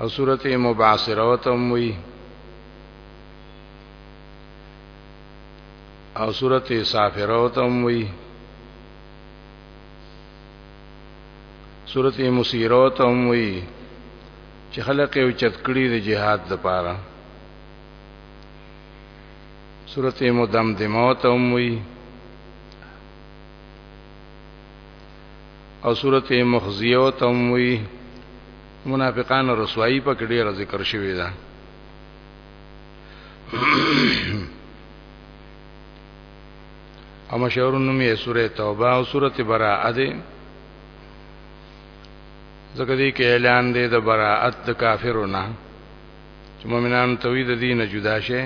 او صورت مبعثره وتم وی او صورت سافره وتم وی صورت مسیره وتم وی چې خلق یو چتکړی د جهاد لپاره صورت مدمدمه وتم وی او سورته مخزیه تموی منافقان رسوایی په کې ډیر ذکر شوی دا اما شعر نوم یې سوره توبه او سوره براءه ده ځکه دې کې اعلان دی د براءت د کافرونو چې مؤمنان توحید دین جدا شي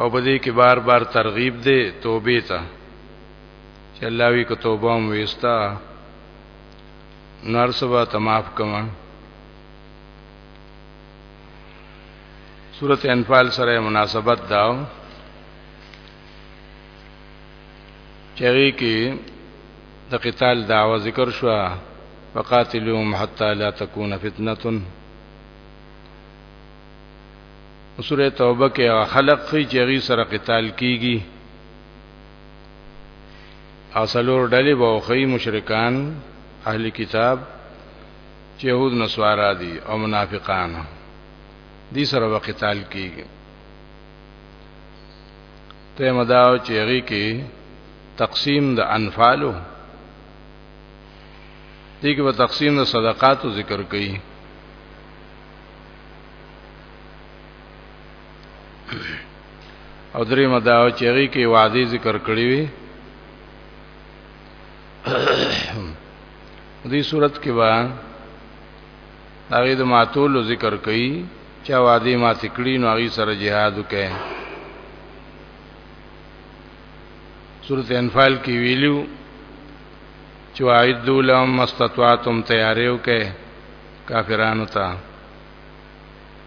او په دې کې بار بار ترغیب دی توبه ته چې الله وی کو توبه هم وستا نار سبا ته معاف کما سورته انفال سره مناسبت داو چری کې د قتال دعوه ذکر شو وقاتلهم حتا لا تكون فتنه سوره توبه کې هغه خلق خي چې غي سره قتال کیږي اصلور ډلې بوخي مشرکان اهل کتاب چې يهود نصارا دي او منافقان دي سره وقتال کیږي ته مداو چې غي کې تقسیم د انفالو دغه تقسیم د صدقاتو ذکر کړي او درې مدا چې هغه کې وعده ذکر کړی وي دې صورت کې با هغه د ماتول ذکر کړي چې وعده ما تکړی نو هغه سره jihad وکړي سورۃ انفال کې ویلو چې وعدوا لهم مستطاعتم تیاریو کې کافرانو ته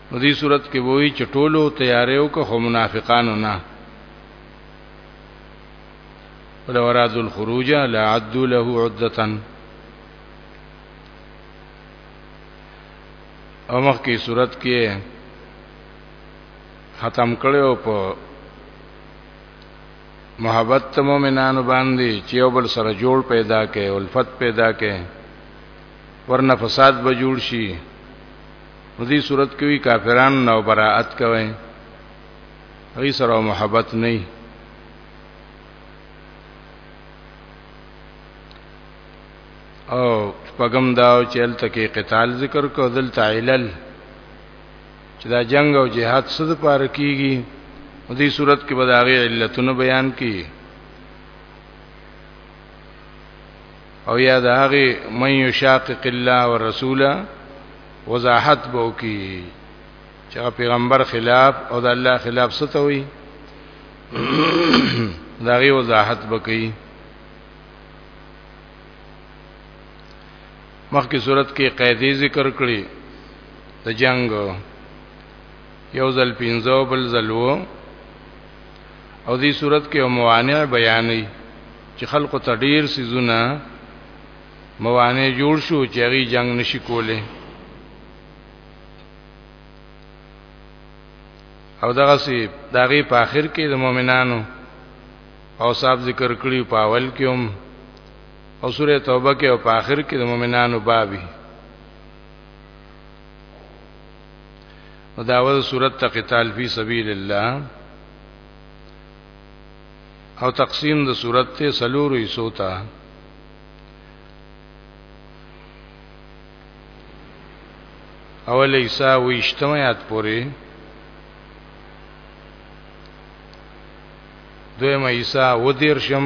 نو دې صورت کې وایي چې ټولو تیارې او که منافقانو نه ولو اراد الخروج لا عد له عدة او مخکې صورت کې ختم کړو په محبت مومنانو باندې چې یو بل سره جوړ پیدا کړي الفت پیدا کړي ورنه فساد به جوړ شي نو دې صورت کې وی کافران نو براءت کوي هغه سره محبت نه او پغم دا چې ال تکي قتال ذکر کو دل تعیلل چې دا جنگ او جهاد صد پار کیږي دې صورت کې بداغه علتونه بیان کړي او یا د هغه من یشاقق الله ورسوله وضاحت بو کی چې پیغمبر خلاف او د الله خلاف ستوي دا غي وضاحت بکې مخکې صورت کې قاعده ذکر کړې د جنگ یو ځل پینځو بل ځلو او دې صورت کې یو موانع بیانې چې خلکو ته ډیر سيزونه موانع جوړ شو چې هغه جنگ نشي کوله او دغه سي دغه په اخر کې د مؤمنانو او صاحب ذکر کړی په اول کې هم او سوره توبه کې او په اخر کې د مؤمنانو بابي نو داول صورت ته قتال فی سبیل الله او تقسیم د صورت ته سلورو حصو ته اول حصہ ویشتمه یاد پوری دویمه حصہ و دیرشم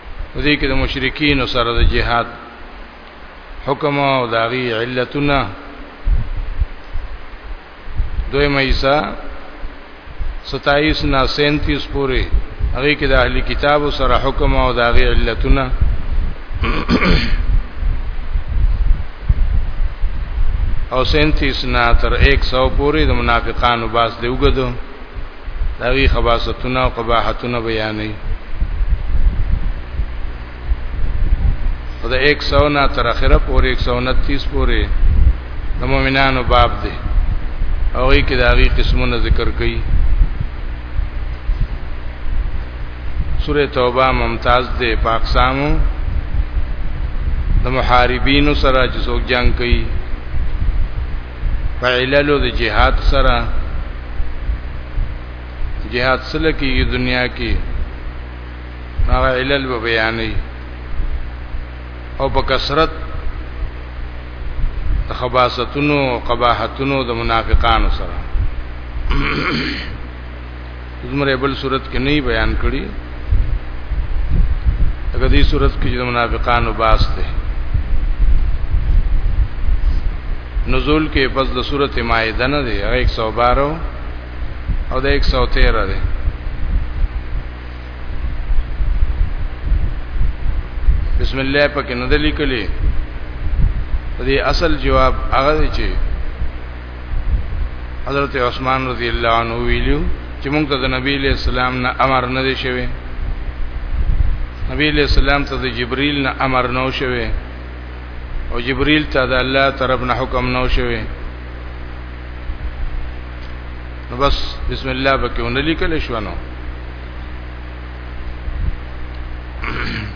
دې کې د مشرکین سره د جهاد حکم او داغي علتونه دوی مېسا 27 نا 37 پورې هغه کې د اهلي کتابو سره حکم او داغي علتونه او 37 نا تر 100 پورې د منافقانو باس دی وګدو داوی خباستونه او قباحتونه بیانې دا 100 نه تر اخره پورې 129 پورې د مؤمنانو باب دی او یې کې دا غي قسمونه ذکر کړي سوره توبه ممتاز دی پاکسامو د محاربینو سره چې څوک جنگ کوي په عللو د جهاد سره جهاد سره کېږي دنیا کې هغه علل به بیانې او په کثرت د خباستونو او قباحتونو د منافقانو سره زمره بل صورت کې نه بیان کړي اګه دې صورت کې د منافقانو باس ده نزول کې پس د صورت مائده نه دی هغه 112 او د 113 دی بسم الله پکې نه دلی کلی دې اصل جواب هغه چې حضرت عثمان رضی الله عنه ویلو چې موږ ته د نبی له سلام نه امر نه دی شوی نبی له سلام ته د جبرئیل نه امر نه شوی او جبرئیل ته د الله طرف نه حکم نه شوی نو بس بسم الله بکونه لیکل شو نو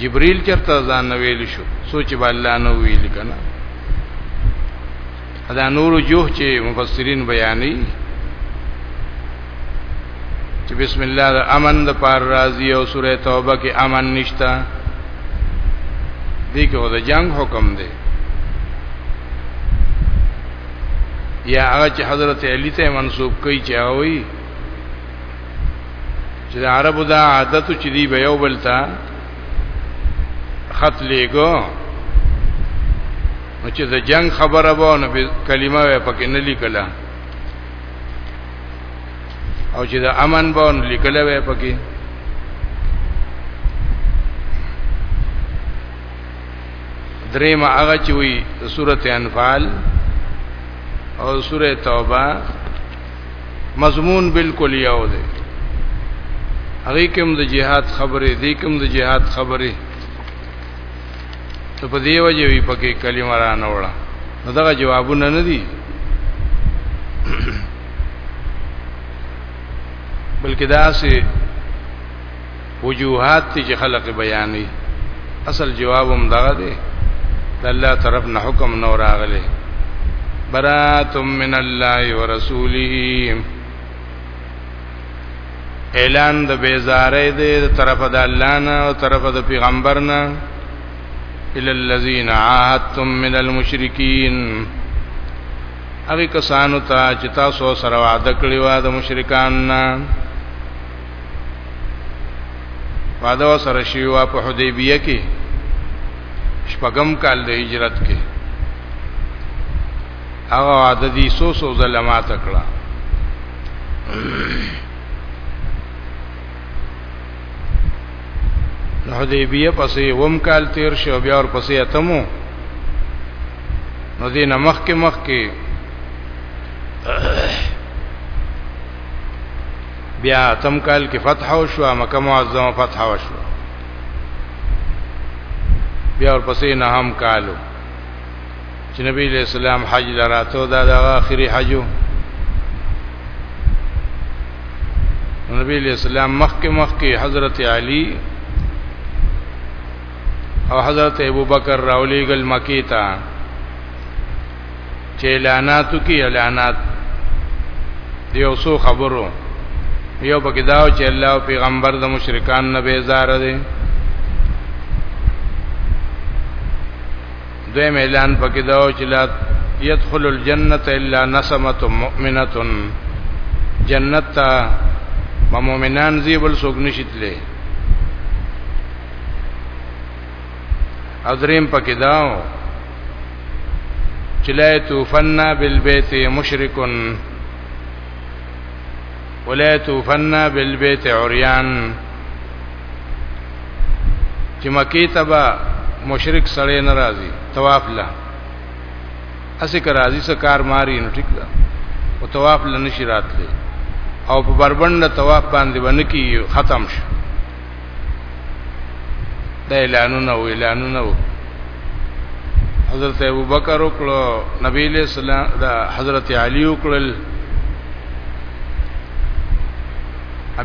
جبريل چرته ځان نه ویل شو سوچ به الله نو ویل کنه دا نور جوه چې مفسرین بیانې چې بسم الله د امن د پار راضی او سوره توبه کې امن نشتا دې کې د جنگ حکم دی یا هغه چې حضرت علی ته منسوب کوي چې هغه چې د عربو دا عادت چې دی به یو بل ته خط لګو نو چې د جنگ خبره وو نو کلمه وې پکې نه لیکله او چې د امن وو نو لیکله وې پکې دریم هغه چې وی سورته انفال او سوره توبه مضمون بالکل یو دی هغه کوم د جهاد خبره دی کوم د جهاد خبره ته په دی وجه وی پکې کلمه را نه وړه دغه جوابونه نه دي بلکې دا سه وجوهات چې خلق بیانې اصل جواب هم دغه دی د الله طرف نه حکم نو راغلی براتم من الله ورسوله اعلان د بیزارې دی طرف د الله نه او طرف د پیغمبر نه الى الذين عاهدتم من المشركين هغه کسانو ته چې تاسو سره وعده کړی و د مشرکان نه وعده سره شوی و په حدیبیه کې شپږم کال د هجرت کې هغه وعده دي سو سو ظلمات کړه حدیبیه پسې وم کال تیر شو بیا ور پسې اتمو نو دې نمخ کې مخ کې بیا تم کال کې فتح او شو مکه معظمه فتح او شو بیا ورپسې نه هم کالو چې نبی له اسلام حج لراتو دا د اخري حجو نبی له اسلام مخکې مخکې حضرت علی او حضرت ابوبکر راولېګل مکی ته چې اعلاناتو کې اعلانات دی او سو خبرو یو پکې دا چې الله او پیغمبر د مشرکان نه بیزار دي دویم اعلان پکې دا چې لا يدخل الجنه الا نسمه مؤمنه جنت ته مؤمنان زیبل سوګ نشیتلې اذریم پکې داو چې لا توفنا بالبيت مشرکون ولا توفنا بالبيت عريان چې مکی تبا مشرک سړی ناراضي طواف لا اسې که راضي سکار ماری نو ټیک ده او طواف لنشي راتلی او په بربند طواف باندې باندې کی ختم شو د اعلانونه او اعلانونه و حضرت ابو بکر وکړو نبی له سلام د حضرت علی وکړل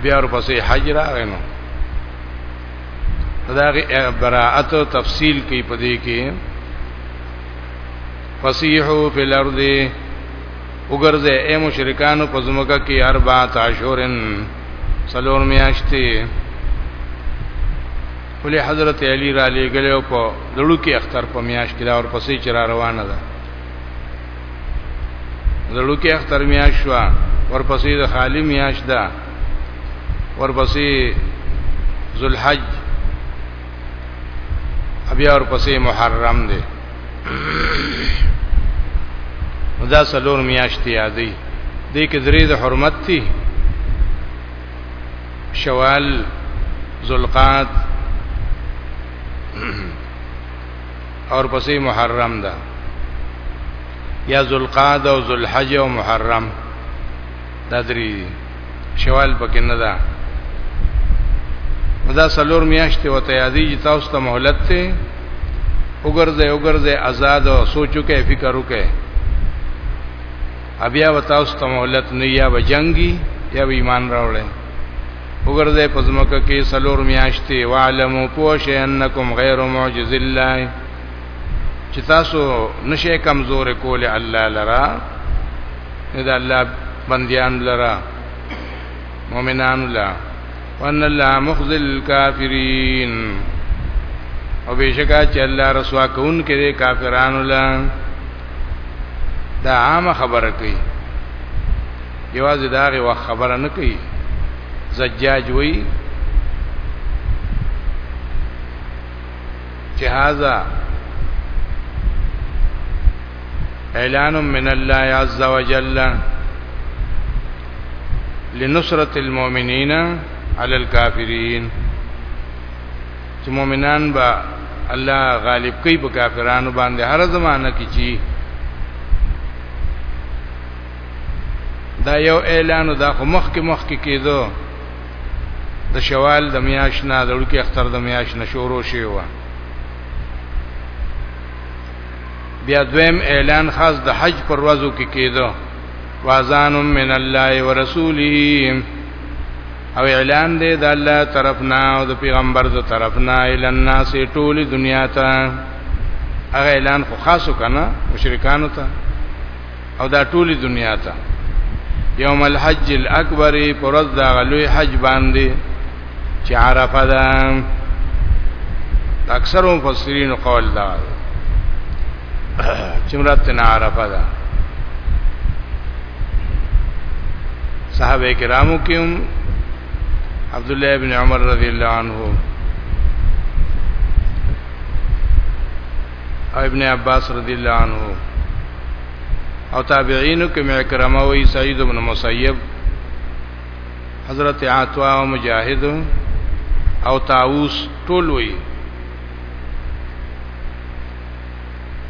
بیا ورپسې حج راغنو داغه براءت او تفصیل کې پدې کې فصیحو فی الارض وګرځه اے مشرکانو په زمکه کې اربع عاشورن سلور میاشتې ولې حضرت علی را لېګلې او په دړو کې اختر په میاش کې دا اور پسې چر روانه ده دړو کې اختر میاش شو اور پسې د خالی میاش ده اور پسې ذوالحج بیا ورپسې محرم دی دا سلور میاشتې یادې دې کې درې د حرمت دي شوال ذوالقعد اور پسې محرم ده یا ذوالقعد او ذوالحج او محرم دا درې شوال پکې نه ده دا سلور میاشتې وته یادې چې تاسو ته مهلت ته وګرځي وګرځي آزاد او سوچو کې فکر وکې بیا و تاسو ته مهلت نه یا به جنگي یا به ایمان راوړې وګرځي پزمکه کې سلور میاشتې وعلمو پوش انکم غیر معجز الله چې تاسو نشه کمزور کول الله لرا دا الله بندیان لرا مؤمنان لرا وان الله مخزي الكافرين او بشکا چې الله رسوا کون کې کافرانو لا دا عام خبره کوي یوازې دا غي وخت خبره نه کوي زجاج وایي چې هاذا اعلان من الله عز وجل لنصرت المؤمنین علی الكافرین چې مؤمنان با الله غالب کوي په کافرانو باندې هر زمانہ کې چی دا یو اعلان دا خو مخ کې مخ کې کېدو د شوال د میاش نه د لوکي اختر د میاش نه شروع شوی و بیا دویم اعلان خاص د حج پر ورځو کې کېدو واذان من الله ورسوله او اعلان دی د الله طرفنا او د پیغمبر د طرفنا ال الناس ټول دنیا ته هغه اعلان خو خاصو کنه مشرکانو ته او دا ټولي دنیا ته یوم الحج الاکبر پرز دا غلوی حج باندې چې عرفه ده اکثر مفسرین قول دا چې مراد تن عرفه ده صحابه کرامو کې هم عبد الله ابن عمر رضی الله عنه او ابن عباس رضی الله عنه او تابعین کوم اکرمه وی سعید ابن مسیب حضرت عطا او مجاهد او طاووس ټول وی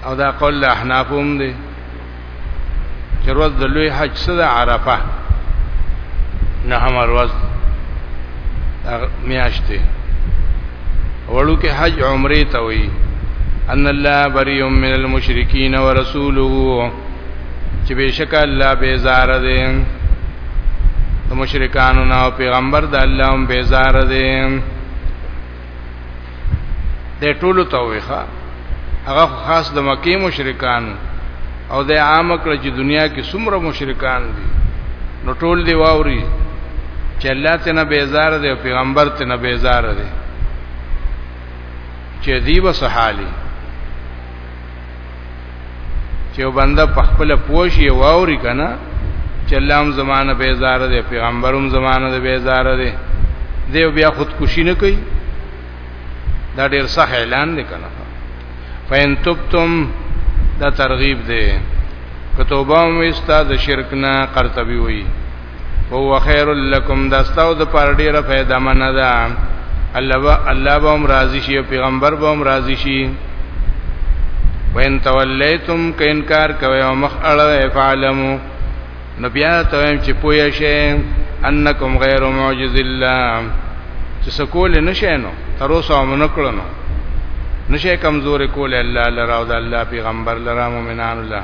او دا قول احنافوم دی چې ورځ د لوی حج سره عرفه نه هم ورځ میاشتې وړو کې حج عمره ته وي ان الله بری من المشرکین ورسوله چې بشک الله بیزار دی د مشرکانو نه او پیغمبر د الله هم بیزار دی د ټولو توخه هغه خاص د مکی مشرکان او د عام کړه چې دنیا کې څومره مشرکان دي نو ټول دی واوري چې الله ته نه بیزار دی او پیغمبر ته نه بیزار دی چې دی وسحالي چې بنده په خپل پوښي او اوري کنه چې الله هم زمانه بیزار دی پیغمبروم زمانه دی بیزار دی دی بیا خودکشي نه کوي دا ډیر صح اعلان دی کنه فین تبتم دا ترغیب دی کتوبه مو استاد شرک نه قرطبي وایي هو خیر لکم دا ستاسو د پر ډیره فائدہ منه ده الله با الله به هم راضی شي او پیغمبر به هم راضی شي وین تولیتم ک انکار کوي او مخ اړه فعلمو نو بیا ته هم چې پوه شئ انکم غیر معجز الله چې سکول نشئ نو تر اوسه مونږ کړو نو نشئ کمزوري کول الله لرا او د الله پیغمبر لرا مؤمنان الله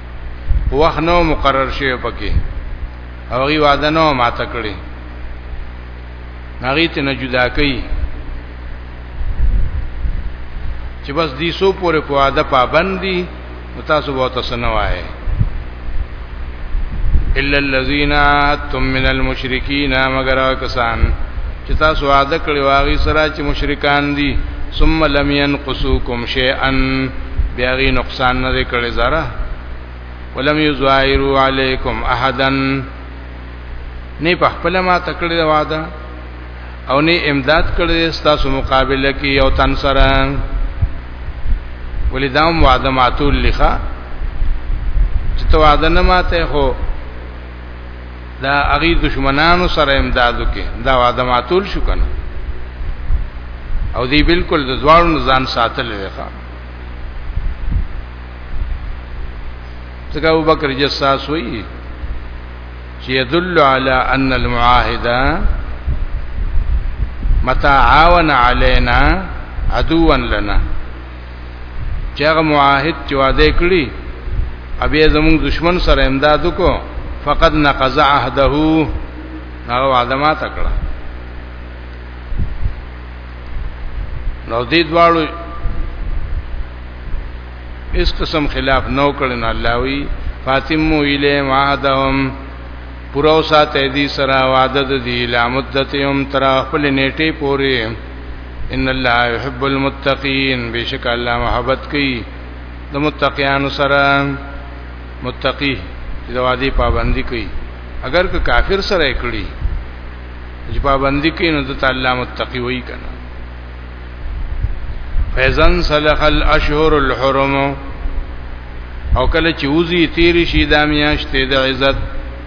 وخت نو مقرر شوی پکې او غي وعده نو ماته کړی نغی ته نه جدا کوي چې بس دې سو پورې په وعده پابندي تاسو به تاسو نه وایي الا الذين تم من المشركين مگر کسان چې تاسو وعده کړی واغی سره چې مشرکان دي ثم لم ينقصوكم شيئا بیا غي نقصان نه کړی زره ولم يظاهروا عليكم احدا نه په خپل ما تکړه دا وعده او نه امداد کړی تاسو مقابله کې یو تن سره ولدام وعده ماتول لخوا چې تو وعده نه ماته هو دا هغه دشمنانو سره امدادو کې دا وعده ماتول شو کنه او دی بالکل د ځوانو ځان ساتل دی ښا څنګه ابو بکر جساس وی چې يدل على ان المعاهد متى عاون علينا عدوا لنا چې هغه معاهد چې وعده کړی ابي زموږ دشمن سره امداد وکړو فقد نقض عهده هغه وعده ما تکړه نو دې دواړو اس قسم خلاف نو کړن الله وی فاطمو الی وعدهم پورو ساته دې سره وعده دې لامدتهم تر خپل نیټه پوری ان الله يحب المتقين بشک الله محبت کوي د متقیانو سره متقی چې د وادي پابندي کوي اگر که کافر سره کړی چې پابندي کوي نو د تعالی متقی وایي کنه فیزن سلخ الاشهر الحرم او کله چې وزي تیر شي د میاشتې د عزت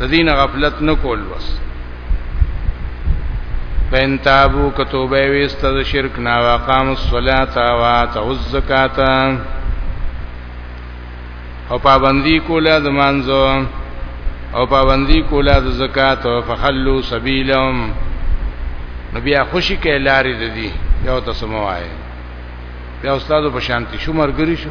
د دین غفلت نکول وس فین تابو کتوبه ویست د شرک نا وقام الصلاه و اتو الزکات او پابندی کوله د مانزو او پابندی کوله د زکات او فخلوا سبیلهم نبی خوشی کې لارې د دې یو تاسو موایې بیا استادو په شانتی شو مرګري شو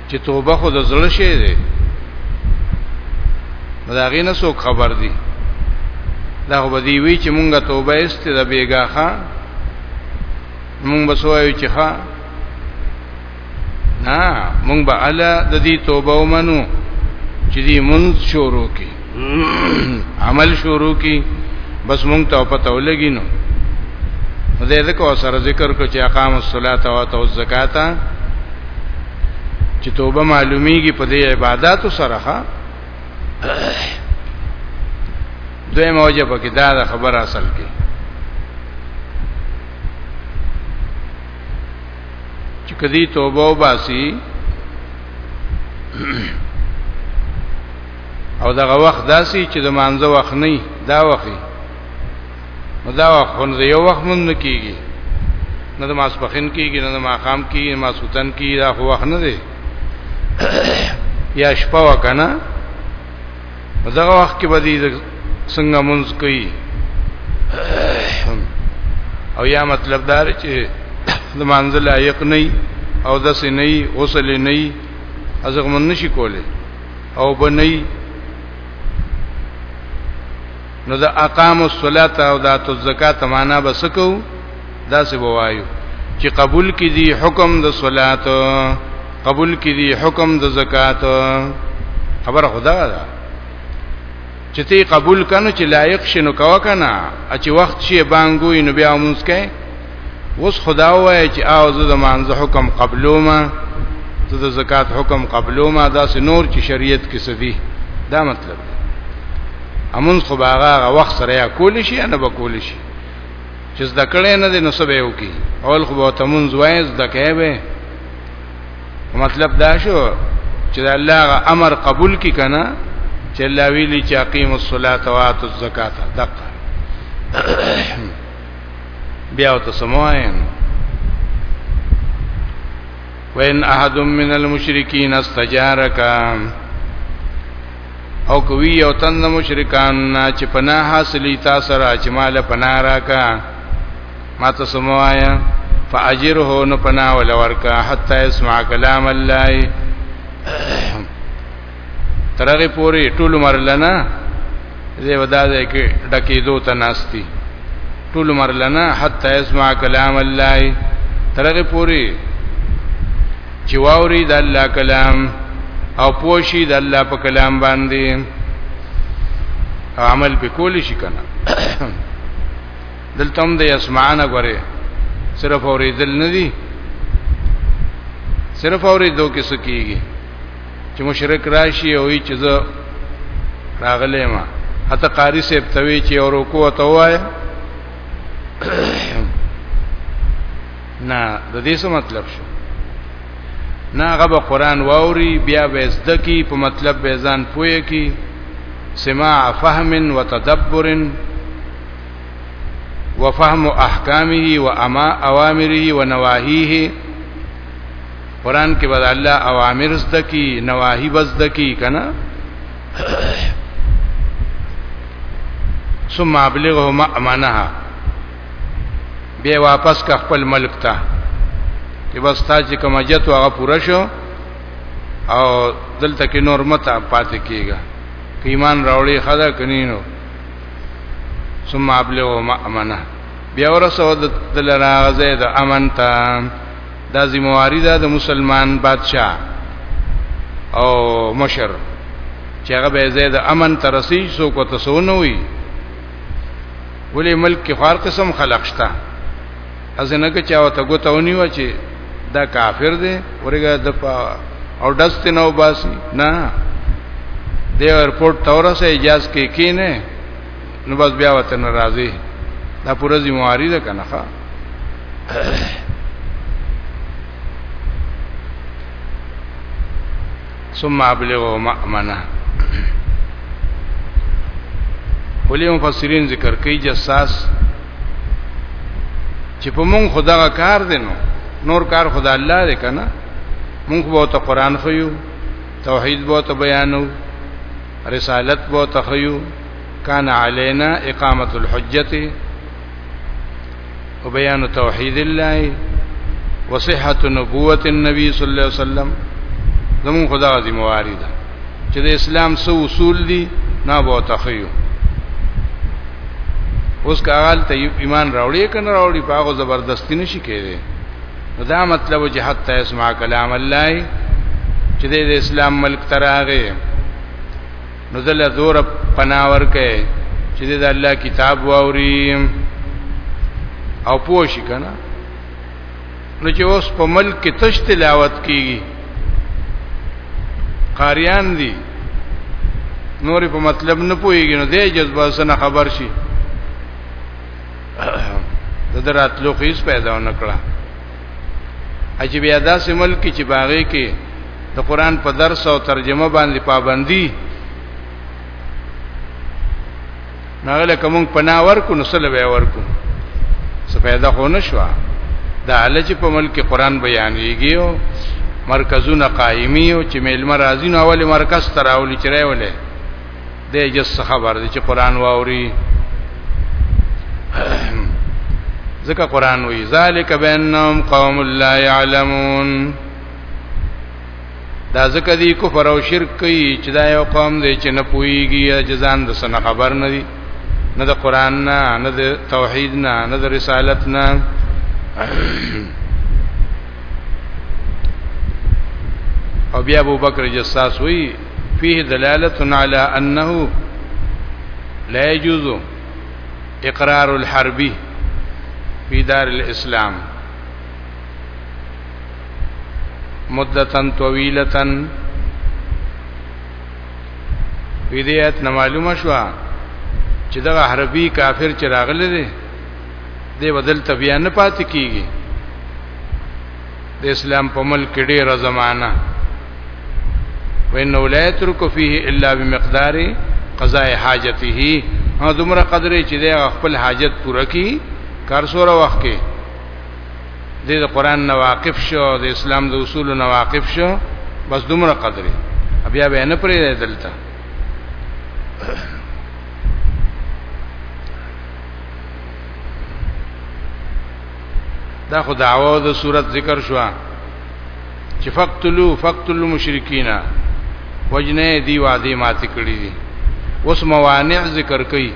چې توبه خو د زړه شی دی دا غینه څوک خبر دی دا خو بدی وی چې مونږه توبه است د بیګا ښا مونږ بسوایو چې ښا نه مونږ به الا د دې توبه ومنو چې دې مونږ شروع کی عمل شروع کی بس مونږ ته پته ولګی نو دې ذکر سره ذکر کو چې اقام الصلاه او اتو الزکات چې توبه معلومیږي په دې عبادتو سره ها دوی موجه پکې دا خبر اصل کې چې کدی توبه وباسي او دغه وخت داسي چې د مانزه وخت نه دا وخت نو دا وخت خو نه یو وخت مونږ کیږي نه د ماسپخین کیږي نه د ماقام کیږي نه ماسوتن کیږي دا خو وخت نه دی یا شپه وکنه دغه وخت کې بدی څنګه مونږ کوي او یا مطلب دا چې د منزل لایق نه او د سې نه غسل نه ازغمن نشي کوله او بنئ نو د اقام الصلاه او د اتو زکات معنا به سکو دا څه بوایو چې قبول کی دي حکم د صلات قبول کی دي حکم د زکات خبر خدا دا چې تی قبول کنو چې لایق شنو کوا کنه چې وخت شي بانګوي نو بیا مونږ کې اوس خدا وایي چې او زه د مانزه حکم قبلو ما زه د زکات حکم قبلو ما دا نور چې شریعت کې سدي دا مطلب دی امون خو باغه وخت سره یا کول شي نه به کول شي چې زده کړې نه دي نو سبه یو کی اول خو به تمون زوای زده کوي به مطلب دا شو چې الله غ امر قبول کی کنه چې الله ویلي چې اقیم الصلاۃ و اتو الزکات دقه بیا ته سموایم وین احد من المشرکین استجارک او کوي یو تن مشرکان چې پناه حاصلې تا سره چې مال پناه راکا ما ته سموایا فاجره نو پناه ول ورکا حتا اسمع کلام الله ترغه پوری ټول عمر لنا زه ودا ده کې ډکې دو تناستی ټول عمر لنا حتا اسمع کلام الله ترغه پوری چې واوري د الله کلام او پوشي د الله په کلام باندې عمل به کولی شي کنه دلته هم د اسمانه غره صرف اورېدل نه دي صرف اورېدو کې سکیږي چې مشرک راشي او یې چې زه راغلې ما حتی قاری صاحب توی چې او رکوع ته وای نه د دې څه مطلب شو نه هغه به قران واوري بیا به زده کی په مطلب به ځان پوهه کی سماع فهم وتدبر وفهم احکامه واما اوامره ونواهیه قران کې بد الله اوامر زده کی نواهی بس زده کی کنه ثم ابلغه ما امانها بیا واپس کا خپل ملک ته چې بس تا چې کوم جت هغه پوره شو او دلته کې نور متا پاتې کیږي که ایمان راوړي خدا کنینو ثم ابلغه ما امانها بیا ورسو د دلرا غزه د امن ته دا ذمہواری ده د مسلمان بادشاہ او مشر چې هغه به زید امن ترسي سو کو تسونه وي ولې ملک کې خار قسم خلق شتا ازنه کې چاو ته ګوتونی و چې دا کافر دی ورګه د او دست نو باسي نه دی ایرپورټ تورسه اجازه کې کینه نو بس بیا وته ناراضي دا پوره ذمہواری ده کنه ښا ثم ابلغوا مأمنه ولی مفسرین ذکر کوي جساس چې په مونږ خدغه کار دی نو نور کار خدا الله دی کنه مونږ به ته قران خو یو توحید به ته بیانو رسالت به ته خو یو کان علینا اقامت الحجت و بیان توحید الله و صحت نبوت النبی صلی الله علیه وسلم زمون خدا ذمہ واری ده چې د اسلام سو اصول دي نه به تخیو اوس کال ته ایمان راوړي کنه راوړي پاغه زبردستی نشي کېږي دا مطلب چې حتی اسمع کلام الله چې د اسلام ملک تراغه نو دل زور پناه ورکه چې د الله کتاب واوري او پوه شي کنه نو چې اوس په ملک کې تش تلاوت کیږي قاریان دي نور په مطلب نه پويږي نو دې جذبه سره خبر شي د دراتلو خیس پیدا نکړه عجیب ادا سه ملک چې باغې کې د قران په درس او ترجمه باندې پابندي ناغله کوم پناه ورکو نو سره به ورکو څه फायदा خو نشو دا علج په ملک قران بیانېږي او مرکزونه قائمي او چې ملما راځي نو اول مرکز تراولي چرای ولې د جس خبر دی چې قران واوري ځکه قران وی ذالک بانهم قوم لا يعلمون دا ځکه دی کفر او شرک کوي چې دا یو قوم دی چې نه پويږي چې ځان د سن خبر نه دي نه د قران نه نه د توحید نه نه د رسالت نه او بیا ابو بکر جساس وی فيه دلالة على أنه لا يجوز اقرار الحرب في دار الإسلام مدة طويلة وی دې ایت نه معلومه شو چې دا حربي کافر چې راغلي دي دې بدل تبیا نه پات کیږي د اسلام په ملک کې ډیره زمانہ وینه لا یترک فيه الا بمقدار قضاء حاجته هغه دومره قدرې چې د خپل حاجت پوره کی کار سره وخت کې د قرآن نه واقف شو د اسلام د اصول نه واقف شو بس دومره قدرې بیا به نه پرې دلته دا خو دعوه د صورت ذکر شو چې فقتلوا فقتلوا مشرکین وجنه دی وادي مات کړی دي اوس موانع ذکر کړي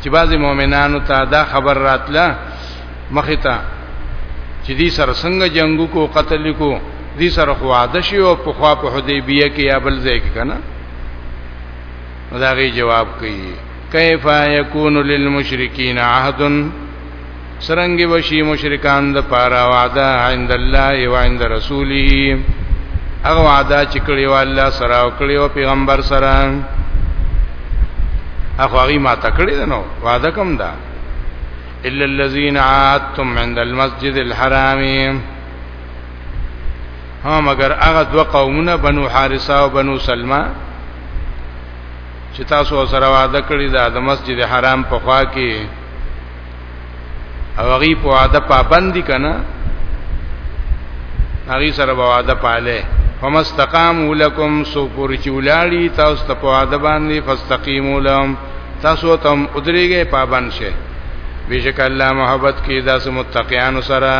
چې بعضی مؤمنانو ته دا خبر راتله مخه ته چې دې سره څنګه جنگو کو قتل کو دې سره خو عاده شي او په خوا په حدیبیه کې یا بل ځای کې کنه دا غي جواب کوي کیف یکون للمشرکین عهد سرنګ وشي مشرکان د پاره وعده عند الله او عند رسوله هغه وعده چې کړی و الله سره او کړی و پیغمبر سره اخو هغه ما تکړه ده نو وعده کوم ده الا الذين عادتم عند المسجد الحرام ها مگر هغه دو قومونه بنو حارثه او بنو سلمہ چې تاسو سره وعده کړی ده د مسجد حرام په خوا کې او هغه په وعده پابند دي کنه هغه سره به وعده پاله فمستقاموا لكم سو پوری چې ولاړی تاسو ته په وعده باندې فاستقیموا لهم تاسو ته هم ادریږئ پابند شئ بشک الله محبت کې داس متقیان سره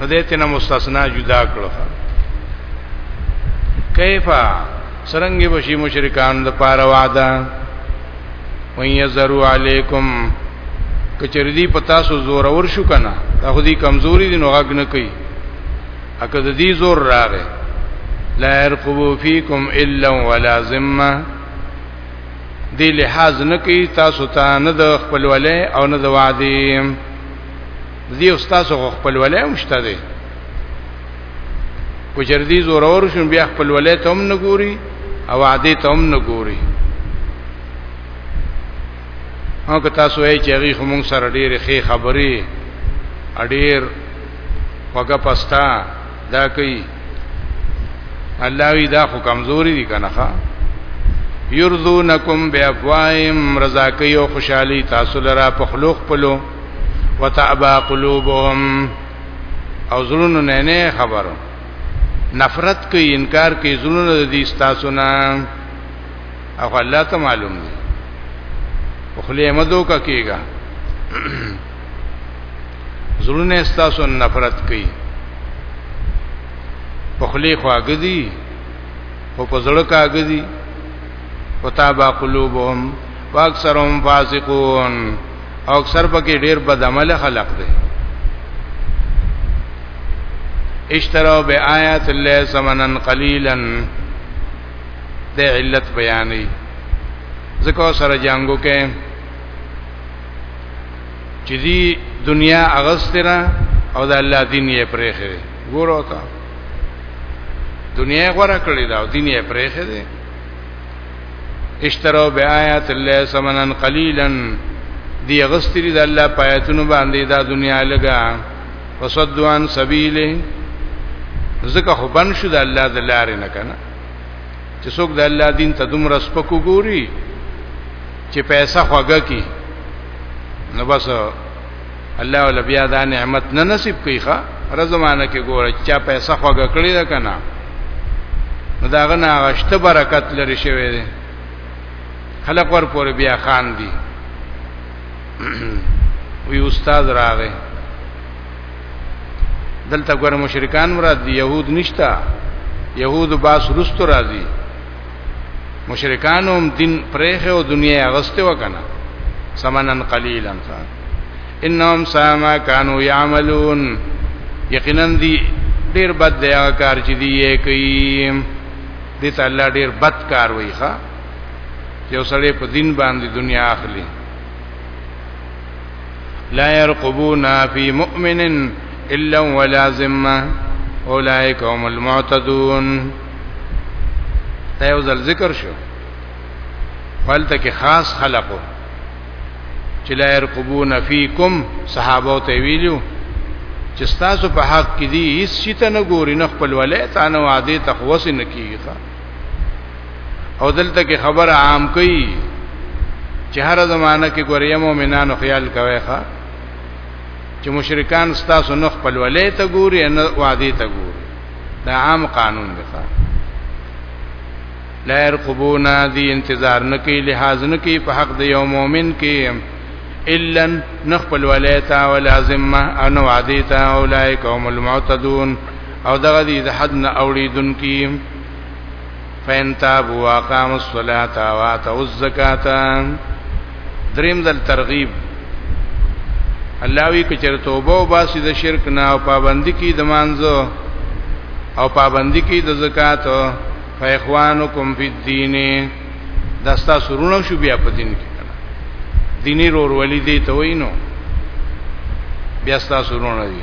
نو دې ته مستثنا جدا کړو کیفا سرنګي بشي مشرکان د پاره وعده وَإِنْ يَزَرُوا عَلَيْكُمْ کچری دی پتا سو زور اور شو کنه دا خو دی کمزوري دي نو غږ نه کوي اګه د دې زور راغې لا يرقبو فيكم الا ولا ذمه دی لحاظ نه کوي تاسو ته نه د خپلولې او نه د وعده دی او تاسو خپلولې هم شته دی کو چردي زور اور شون بیا خپلولې ته هم نه ګوري او وعده ته هم نه ګوري او که تاسو یې چې هغه هم سره ډېرې خې خبرې اډیر وګه پستا دا کوي الله وی دا خو کمزوري دي کنه ښا يرضونکم بیافواهم رضا کوي او خوشحالي تاسو لرا په خلوق پلو وتعبا قلوبهم او زړونو نه نه خبرو نفرت کوي انکار کوي زړونو د دې تاسو نه او الله ته معلوم دي خو له مدو کا کیږي زړونه ستاسو نفرت کوي په خلی خواږه دي او په زړه کاږه دي وتابا قلوبهم واکثرهم فاسقون او اکثر پکې ډېر بد عمل خلق دي اشتروا بآيات الله ثمنا قليلا د علت بیانې ځکه سره جنگو کې چې دی دنیا اغستره او د الله دین یې پرې خره ګور او تا دنیا غوړه کړی دا او دین یې پرې خره اشتروا بیاات الله سمنن قلیلا دی اغستری د الله پایتونو باندې دا دنیا لګا وصدوان سبیله ځکه خو بن شو د الله د لارې نه کنه چې څوک د الله دین ته دومره سپکو ګوري چې پیسې خوګه کی نو بس الله ول بیا دا نعمت نه نصیب کوي ښا رزمانه کې ګوره چې پیسې خوګه کړی ده کنه نو دا غنه غشت برکت لري شوی دی خلق ور پور بیا خان دی وی استاد راغی دلته ګور مشرکان مراد دی يهود نشتا يهود باس رستو راضي مشرکان هم دین پرېخه او دنیا غسته وکنه سمنن قلیلا خان انهم ساما كانوا يعملون یقینا دی ډیر بد دی هغه کار چې دی یې کوي دې ته الله ډیر بد کار وایي ښا یو سړی په دین باندې دنیا اخلي لا يرقبون في مؤمن الا ولا ذمه اولئک هم المعتدون دا یو ځل ذکر شو فلته کې خاص خلقو چې لا يرقبون فيكم صحابه ته ویلو چې تاسو په حق کې دي هیڅ شي ته نه ګوري نه خپل ولې تا نه وعده تخوس نه کیږي او دلته کې خبر عام کوي چې هر زمانہ کې ګوریا مؤمنانو خیال کوي ښا چې مشرکان تاسو نه خپل ولې ته ګوري نه وعده ته ګوري دا عام قانون دی لا يرقبون ذي انتظار نکي لحاظ نکي په حق د یو مؤمن کې الا نخبل ولیتا ولا ذمه ان وعدیتا اولئک هم المعتدون او دغه دي د حد نه اوریدونکو فین تابو واقام الصلاة واتو الزکاة دریم دل ترغیب الله وی کچر توبه او باسی د شرک نه او پابندی کی د مانزو او پابندی کی د زکات فاخوانکم فی الدین دستا سرونو شو بیا په دین کې دینی رور ولی دی ته وینو بیا ستا سرونو دی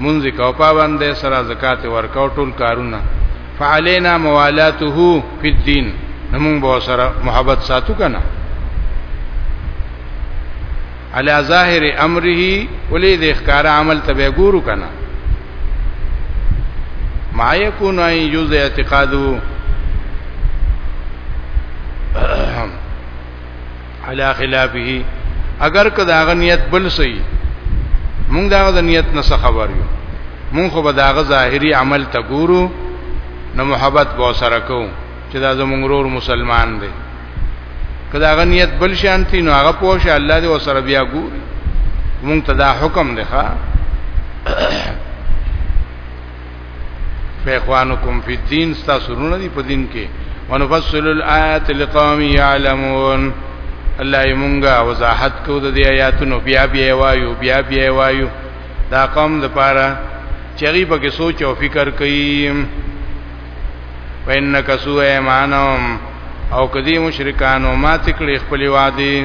منځ کو پابندې سره زکات ورکاو ټول کارونه فعلينا موالاته فی الدین نمون به سره محبت ساتو کنه علی ظاهر امره ولې د اخکار عمل تبع ګورو کنه ما یکون ای یوز اعتقادو علا خلافه اگر که دا غنیت بل سي مونږ دا غ نیت نه خبر یو مونږ خو به دا غ ظاهري عمل ته ګورو نو محبت به سره کوو چې دا زمونږ ورور مسلمان دی که دا غ نیت بل شانتی نو هغه پوښ الله دې وسره بیا ګوري مونږ ته دا حکم دی ښا فیخوانکم فی الدین ستا سرونه دی په دین کې ونفصل الآیات لقوم یعلمون الله یې مونږه وضاحت کو د دې آیاتونو بیا بیا وایو بیا بیا وایو دا قوم د پاره چری په کې سوچ او فکر کوي وان کسو ایمانهم او کدی مشرکانو ما تکړی خپل وادي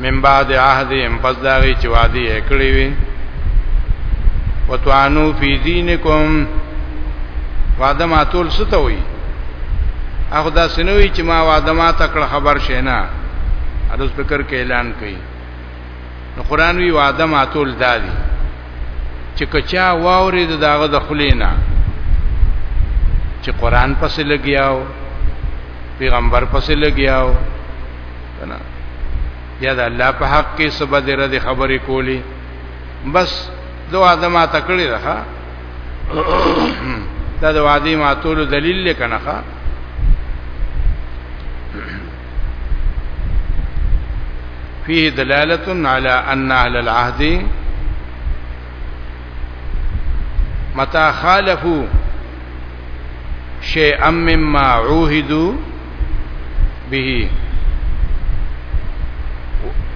من بعد عهدهم پس داغي چې وادي یې کړی وي وتوانو فی دینکم وعده ما تول ستوي هغه دا سنوي چې ما وعده ما تکړه خبر شینا اروز فکر کې اعلان کړي نو قران وی وعده ماتول دادی چې کچا واوري د داغه د خلینا چې قران پسې لګیاو پیغمبر پسې لګیاو کنه یا د الله په حق کې سبا د رد خبرې کولی بس دو ادم اتکړی راخه دا د وادي ماتولو دلیل لکنه فيه دلالة على أن أهل العهد متى خالفوا شیئا مما عوهدوا به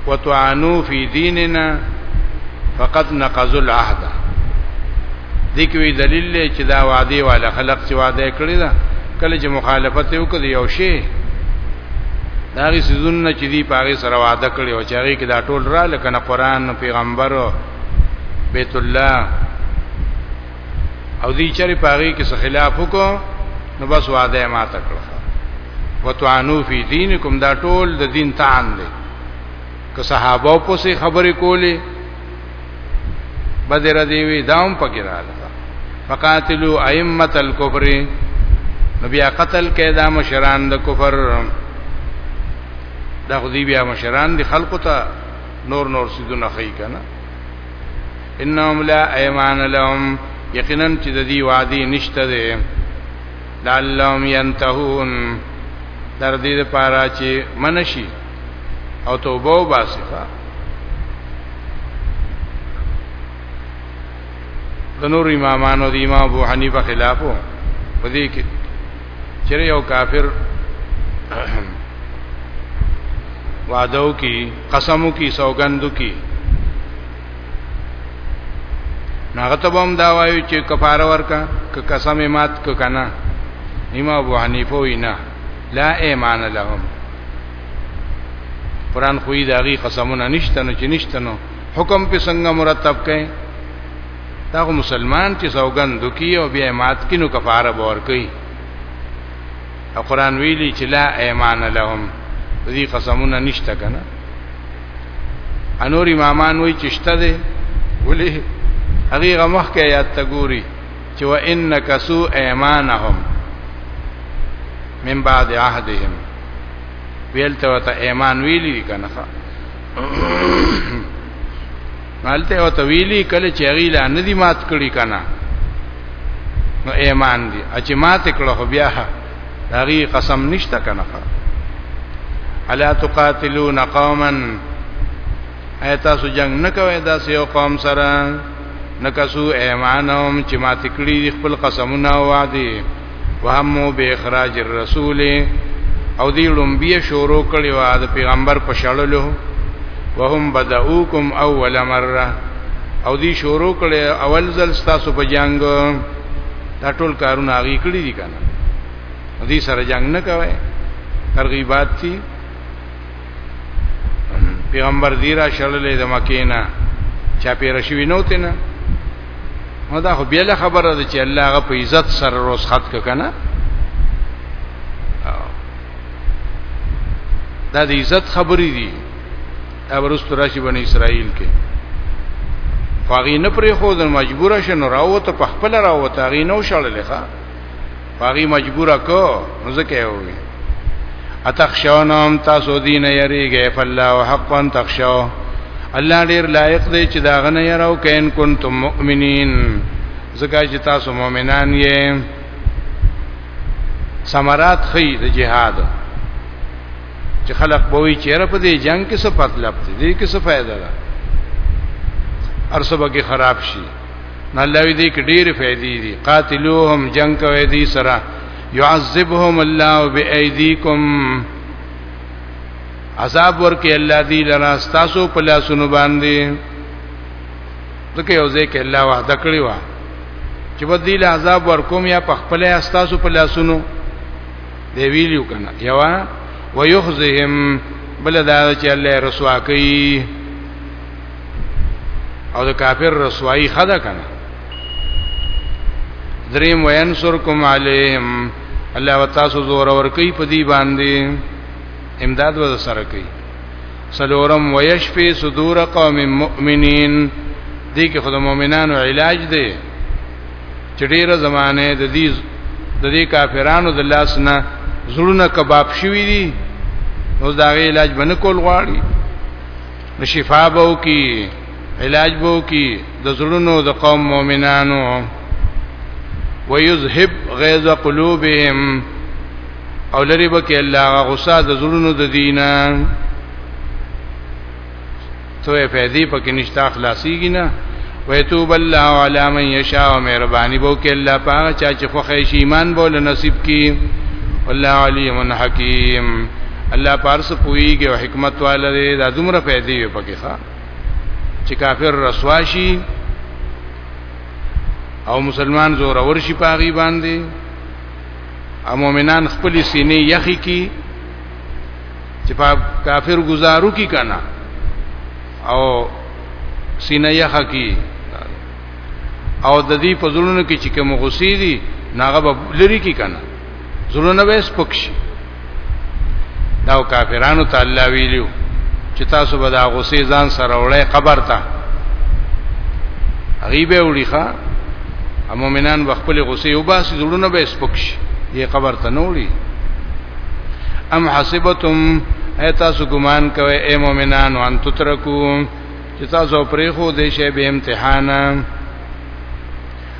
وتعانوا في ديننا فقد نقضوا العهد دې کوي دلیل لري چې دا وعده والا خلق چې وعده کړی دا کله چې مخالفت وکړي یو شی دا غي سيزونه چې دی پاره سره وعده کړی او چې هغه کې دا ټول را لکه نه قران پیغمبر بیت الله او دې چرې پاره کې څه خلاف وکړو نو بس وعده ما تکړه وتعانو فی دینکم دا ټول د دین تعان دی که صحابه په سي خبرې کولې بدر دی وی داوم پکې رااله فقاتلوا ائمه الكفر نبي قتل کې دا مشران د کفر دا خو دی بیا مشران دي خلقو ته نور نور سيدونه خي کنه انهم لا ايمان لهم یقینا چې د دې وادي نشته ده لعلهم ينتهون تر دې لپاره چې منشي او توبه وباسي د نور امامانو د امام ابو حنیفه خلافو په دې کې چې یو کافر وعدو کی قسمو کی سوګندو کی ناغه ته بم دا وایو چې کفاره ورکا ک قسم مات ک کنه امام ابو حنیفه وینا لا ایمان لهم قران خو یې داغي قسمونه نشته نو چې نشته نو حکم په څنګه مرتب کړي دا مسلمان چې سوګند کی او بیا مات کینو کفاره باور کوي او قران ویلي چې لا ایمان لهم دې قسمونه نشته کنه انور امامان وی چې شته دي ولې هغه مخ کې یاد تګوري چې وانک سو ایمانهم من بعد عهدهم ویل ته وته ایمان ویلی دی کنه مالته وته ویلی کله چې هغه لا ندی مات کړی کنه نو ایمان دی چې مات کړه خو بیا هغه قسم نشته کنه الا تقاتلون قوما ایتا سو جنگ نکوي دا سیو قوم سره نکسو ایمانهم چې مات کړی خپل قسمونه وادي وهمو به اخراج الرسول او دی لومبیه شروع کړي وا د پیغمبر په شړلو وهم بداوکم اول مره او دی شروع کړي اول ځل تاسو په جنگ دا ټول کارونه هغه کړی دي کنه دې سره جنگ نه کوي ترغیبات دي پیغمبر دی را شړلې د مکینا چا پیر شوی نو تینا نو دا خو بیل خبره ده چې الله هغه په عزت سره روز خط کنه دا د عزت خبرې دي دا ورستو راشي بنی اسرائیل کې فاغی نه پرې خو د مجبور شنو راوته په خپل راوته غي نو شړلې ښا باغی مجبور کو نو زکه وي اتخشونهم تاسو دین یریږي فالله حقا تخشو الله ډیر لایق دی چې دا غنه یراو کین کنتم مؤمنین زکه چې تاسو مؤمنان یې سمرات خې د جهاد چې خلق بوي چیرې په دې جنگ کې څه مطلب دی دې کې څه فائدہ ده ارسبه کې خراب شي نو الله وی دې کې ډېر فائدې دي قاتلوهم جنگ کوي دي سره يعذبهم الله بأيديكم عذاب ورکې الله دې لرا تاسو په لاسونو باندې ځکه یو ځکه الله وعده کړی و چې بدیل عذاب ورکوم یا په خپل استاسو په لاسونو دی ویلو کنه یوا ويخزهم بل دا چې الله رسوا کوي او د کافر رسوایی خدا کنه دریم وینصرکم علیهم الله وتعالى زور ور کوي په دې باندې امداد و سره کوي سلورم ويشفي صدور قوم مؤمنين دې کې خدای مؤمنانو علاج دی چې ډیره زمانه د دې د دې کافرانو د لاس نه زړونه کباب شوي دي اوس دا غي علاج باندې کول غواړي نو شفا به وکي علاج به وکي د زړونو د قوم مؤمنانو ويذهب غيظ قلوبهم او لري به کې الله غصه د زړونو د دینه تو فیدی پکې نشتا خلاصيږي نه ويتوب الله على من يشاء مهرباني بو کې الله پاک چا چې خو خیش ایمان بول نصیب کی الله علیم حکیم الله پارس پویږي او حکمت والا دی دا دومره پیدا وي پکې ښا چې کافر رسوا شي او مسلمان زور اور شي پاغي باندې او مؤمنان خپل سینې یخی کی چې کافر گزارو کی کنه او سینې یخ کی او د دې په ځلونو کې چې کوم غصې دي ناغه به لری کی کنه زلونه به سپکشي دا کافرانو ته الله ویلو چې تاسو به دا غصه ځان سره وړئ قبر ته غیبه وړي ښا مؤمنان به خپل غصه وباسي زړونه به سپکش دې قبر ته نوړي ام حسبتم اي تاسو ګمان کوئ اي مؤمنان وان تترکو چې تاسو پرې خو دې شی به امتحان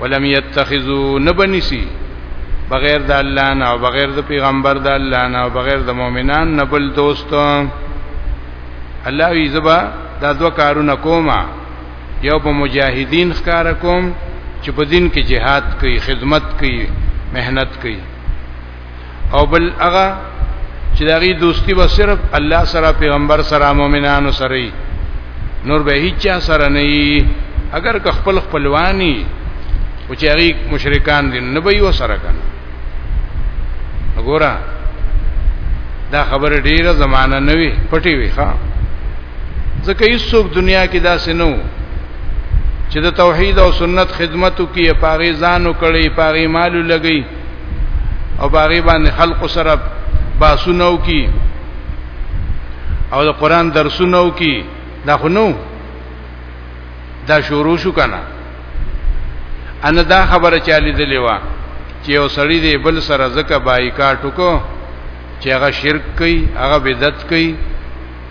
ولم يتخذوا نبنسي بغیر د الله نه او بغیر د پیغمبر د الله نه او بغیر د مؤمنان نه بل دوست الله وی زبا دا دوه کارونه کوما یو په مجاهدین ښکار کوم چې په دین کې جهاد کوي خدمت کوي مهنت کوي او بل هغه چې دغه دوستی به صرف الله سره پیغمبر سره مؤمنانو سره نور به هیڅ سره نه وي اگر که خپل خپلوانی او چې هغه مشرکان دي نه به یو سره کنه وګوره دا خبره ډیره زمانہ نه وي پټي وي ها ځکه هیڅوک دنیا کې دا سينو چې د توحید او سنت خدمتو کې پاغي ځانو کړي پاغي مالو لګي او باغی باندې خلق سره باسونو کی او د قران درسونو کی دا خو نو دا شروع شو کنه ان دا خبره چالي دی لیوا چې یو سړی دی بل سره زکه بایکاټ وکړو چې هغه شرک کوي هغه بدعت کوي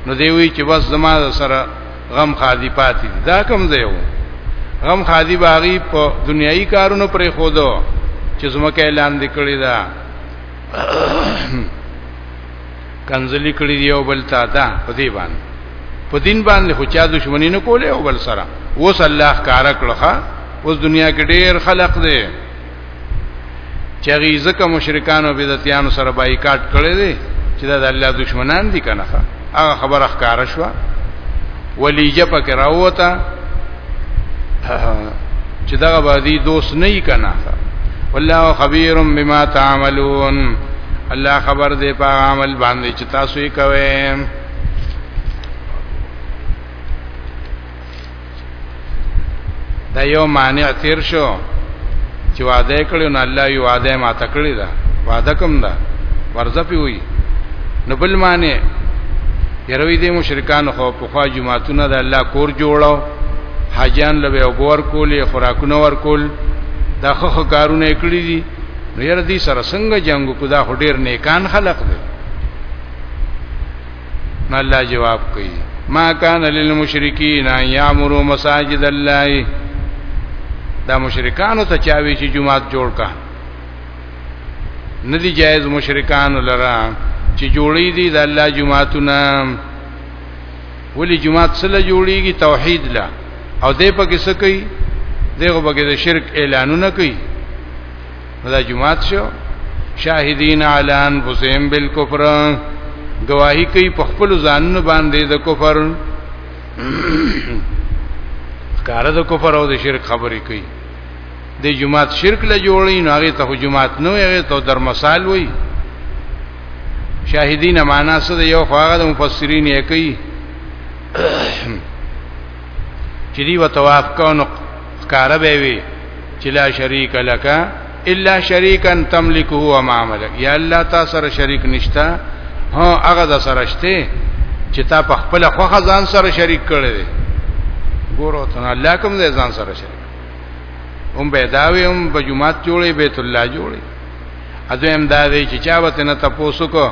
نو دی وی چې بس زما سره غم خادي پاتې دا کم دی و غم خادي باغی په دنیایي کارونو پرې خودو چې زمکه اعلان دکړی دا کنزلی کړی دی او بل تا دا په دې باندې په دین باندې خو چا دښمنی نه کولې او بل سره وس الله کار کړخه اوس دنیا کې ډېر خلق دی چې غي ځکه مشرکان او بدعتيان سره بایکاټ کړي دي چې دا د الله دشمنان دي کنه هغه خبره ښکارا شو ولیجه پک راوته چې دا باندې دوست نه یې کنه والله خبير بما تعملون الله خبر دې په عمل باندې چې تاسو یې کوئ دا یو معنی تیر شو چې وعده کړو نو الله یو وعده ما تکړی دا وعده کوم دا ورځ پی وی نو بل معنی یروی دې مشرکان خو په خوا جمعهتون د الله کور جوړو حاجان لوي او بور کولې خوراکونه ور کول دا خو کارونه کړی دي نو یره دې سره څنګه جنگ کو دا هډیر نیکان خلق دي نو الله جواب کوي ما کان للمشرکین ان یعمروا مساجد الله دا مشرکانو ته چاوي چې جمعات جوړ کا ندی جایز مشرکانو لرا چې جوړی دي د الله جمعاتونه ولی جمعات سره جوړیږي توحید لا او دې پکې څه کوي دغه بګه د شرک اعلانونه کوي دا جمعات شو شاهدین علی انفسهم بالکفر گواہی کوي په خپل ځانونو باندې د کفر کار د کفر او د شرک خبرې کوي د جمعات شرک له جوړې نه هغه ته جمعات نه هغه ته در مثال وي شاهدین معنا څه د یو خواغه د مفسرین یې کوي چې دی وتواف کونو کار به وي چې لا شریک لک الا شریکا تملکه و ما ملک یا الله تا سره شریک نشتا هو هغه د سره شته چې تا په خپل خوخه ځان سره شریک کړی دی ګورو ته الله کوم دې ځان سره شریک هم به داوی هم په جمعات جوړي بیت الله جوړي اځم دا دی چې چا وته نه تاسو کو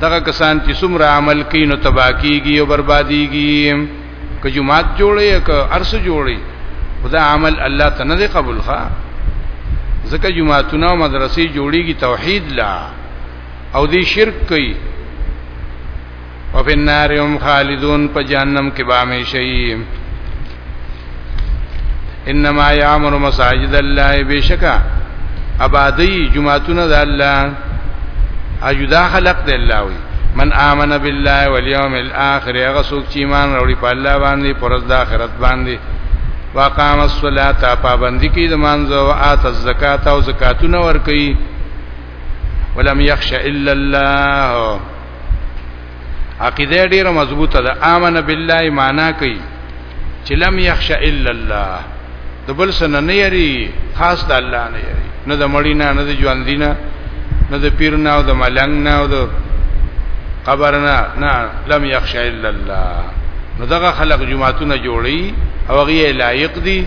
دغه کسان چې څومره عمل کوي نو تباہ کیږي او بربادیږي که جماعت جوړي که ارس جوړي خدا عمل الله ته نه قبول ښه ځکه جماعتونه او مدرسې جوړيږي توحید لا او دی شرک کوي او په نار هم خالدون په جهنم کې به همیشه انما یامر مساجد الله بشکا ابادی جمعتون د الله اجدا خلق د الله وی من آمن بالله والیوم الاخر هغه څوک چې ایمان راوړي په الله باندې پرز د آخرت باندې واقام الصلاه پابندی کی د مانځو او ات الزکات او زکاتونه ور کوي ولم يخش الا الله عقیده ډیره مضبوطه ده امن بالله معنا کوي چې لم يخش الا الله د بل سره نه یری خاص د الله نه یری نه د مړی نه نه د ژوند نه نه د پیر نه او د ملنګ نه او د قبر نه نه لم يخش الا الله نو دغه خلق جمعهتون جوړي او غي لایق دي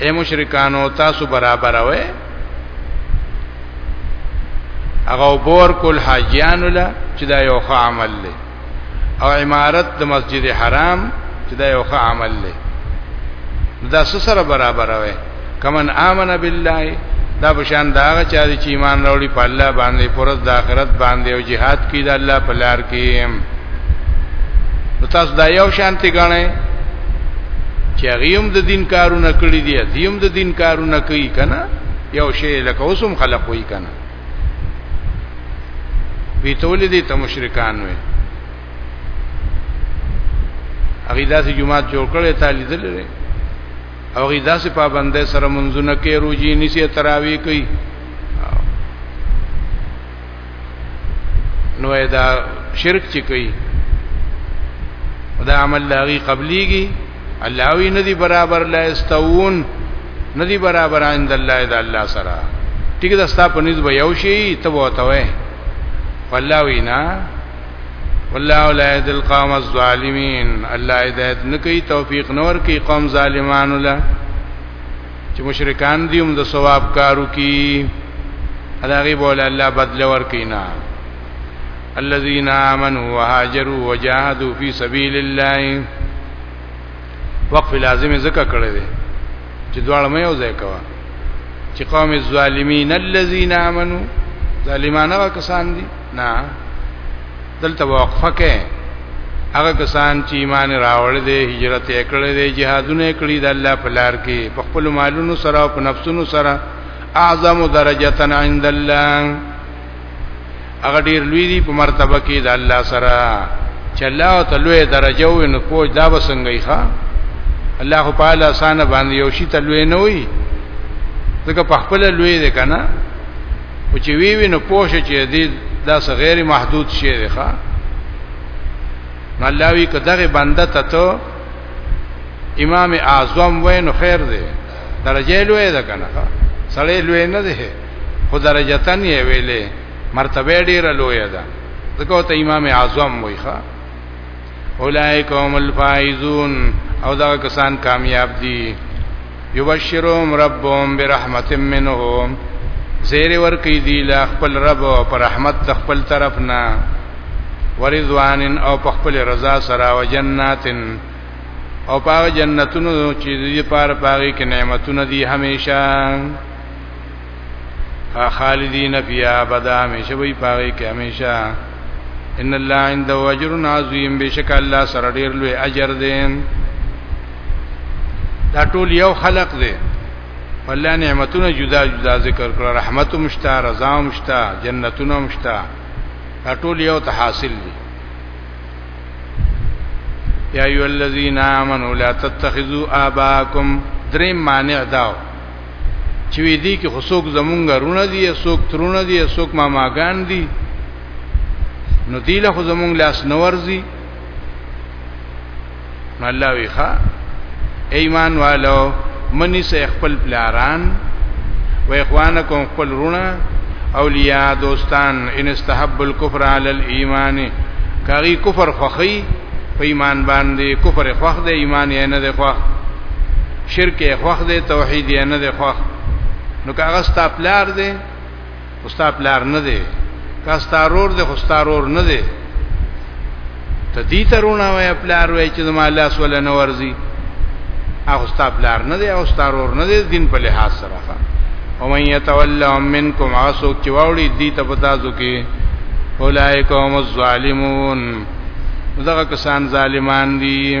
اے مشرکانو تاسو برابر وای هغه بور کول حاجیان له چې دا یو ښه عمل دی او عمارت د مسجد حرام چې دا یو ښه عمل دی دا سره برابر وای کمن امن بالله دا بشان دا هغه چا چې ایمان راوړي په الله باندې پرز د آخرت باندې او jihad کې د الله په لار کې نو تاسو دا یو شانتي غاڼه چې غيوم د دین کارونه کړی دي دیم د دین کارونه کوي کنه یو شی لکه اوسم خلق وای کنه وی تولې دي ته مشرکان وي هغه داسې جمعات جوړ کړي ته لیدل لري او غي داسې پابندې سره منځونه کې روزي نسی تراوی کوي نو دا شرک چې کوي دا عمل لاغي قبليږي الله وی ندي برابر لا استوون ندي برابر عند الله اذا الله سره ټیک دا ستا په نسبت یو شی ته وته وای والله وینا والله لا يهدي القوم الظالمين الله هدایت نکي توفیق نور کوي قوم ظالمانو له چې مشرکان دي هم د ثواب کارو کوي هغه بول الله بدل ور کینا الذين امنوا وهاجروا وجاهدوا في سبيل الله وقف لازم ذکر کړی دی چې دواړه مې یو ځای کوا چې قوم الظالمین الذين امنوا ظالمانه کسان دي نه دلته وقفه کې هغه کسان چې ایمان راوړل دي هجرت یې کړل دي جهادونه کړی د الله په لار کې په خپل مالونو سره او په نفسونو سره اعظم درجتن عند الله هغه ډیر لوی دي په مرتبه کې د الله سره چې الله او تعالی درجه و نو پوج دا وسنګي ښا الله په اړه آسان باندې یو شی تلوي نه وي ځکه په خپل لوی دی کنه او چې وی وی نو پوه شي چې دې دا څه غیر محدود شی دی ښا الله وی کداغه بنده ته ته امام اعظم وای نو خیر دی درجه لوی ده کنه سړی لوی نه دی خو درجه تن یې ویلې مرتبه ډیره لوی ده ځکه ته امام اعظم وای ښا اولائک هم الفائزون او دا کسان کامیاب دي یبشرهم ربهم برحمت منه زیر ورکی دی لا خپل رب پر رحمت د خپل طرف نه ورضوان او په خپل رضا سره او جناتن او پاغ جنتونو چې دی پار پاغي کې نعمتونه دي هميشه خالدین فی ابدا همیشه وی پاره کې همیشه ان الله عند اجر عظیم بشک الله سره ډیر لوی اجر دی دا ټول یو خلق دی الله نعمتونه جدا جدا ذکر کړ رحمت مشتا رضا مشتا جنتونه مشتا دا ټول یو ته حاصل دي یا ایو الذین آمنوا لا تتخذوا آباءکم دریم مانع داو چې وی دي کې خصوص زمونږ رونه دي څوک ترونه دي څوک ماماګان دي نو دی له زمونږ لاس نورځي الله وی ښا ایمان والو منی سه خپل پلاران و اخوانکم خپل رونه اولیاء دوستان ان استحب الكفر علی الايمان کاری کفر خوخی په ایمان باندې کفر خوخ د ایمان یې نه دی خوخ شرک یې خوښ دی توحید یې نه دی خوښ نو کاغه ستا پلار دی خو ستا پلار نه دی کا ستا رور دی خو ستا رور نه دی ته دې ترونه وای پلار وای چې ما لاس ول نه ورزي هغه ستا پلار نه دی او ستا رور نه دی دین په لحاظ سره او من يتولى منكم عسو چې واوړي دې ته پتا ځو کې اولائکهم الظالمون دغه کسان ظالمان دي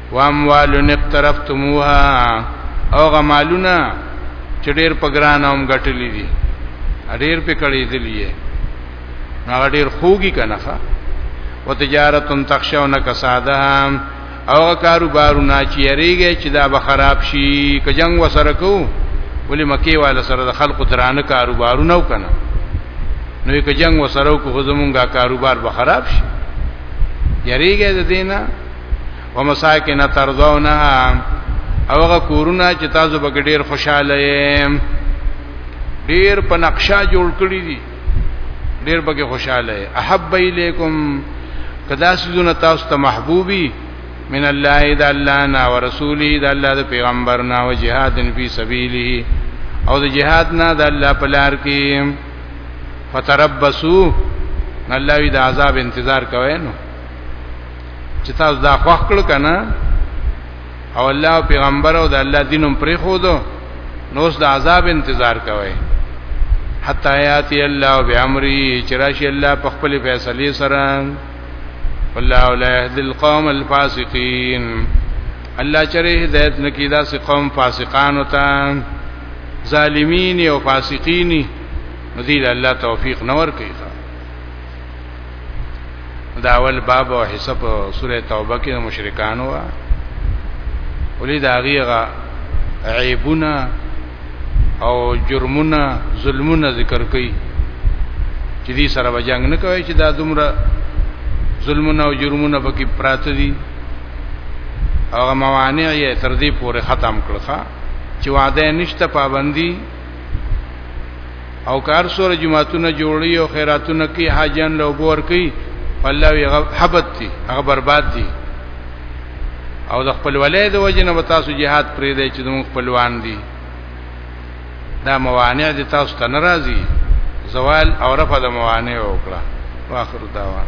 واموالن اقترفتموها او غمالونه چې ډېر په ګران هم غټلې دي ډېر په کړې دي هغه ډېر خوږي کنه او تجارتون تخشون کسادها او کاروبارونه چې یریږي چې دا به خراب شي که جنگ وسره کو ولې مکی والا سره د خلکو درانه کاروبارونه وکنه نو که جنگ وسره کو خو زمونږه کاروبار به خراب شي یریږي د دینه ومساکن ترضونها او هغه کورونه چې تاسو به ډیر خوشاله یې ډیر په نقشه جوړ کړی دي ډیر به خوشاله یې احب الیکم کدا سونه تاسو ته محبوبي من الله د الله نا ورسوله د الله د پیغمبر نا او جهاد فی سبیله او د جهاد نا د الله په لار کې فتربصو الله وی د عذاب انتظار کوي نو چې تاسو دا خوښ کړ کنه او الله او پیغمبر او د الله دینم پرې خو دو نو د عذاب انتظار کوي حتا یاتی الله بامری چرشی الله په خپل فیصله سره والله لا يهدي القوم الفاسقين الله چره هدایت نکیدا سی قوم فاسقان او تا ظالمین او فاسقین نذیل الله توفیق نور کوي دا اول باب او حساب سوره توبه کې مشرکان و ولې دا غیغه عیبونه او جرمونه ظلمونه ذکر کړي چې دې سره وجنګ نه کوي چې دا دومره ظلمونه او جرمونه پکې پراته دي هغه موانع یې تر دې پورې ختم کړخه چې وعده نشته پابندي او کار سره جماعتونه جوړي او خیراتونه کوي حاجان له بور کوي الله وی حبت دي هغه برباد دي او د خپل ولې د وجنه به تاسو jihad پرې دی چې دوی خپلوان دي دا موانع دي تاسو ته ناراضي زوال او رفع د موانع وکړه واخر دعوان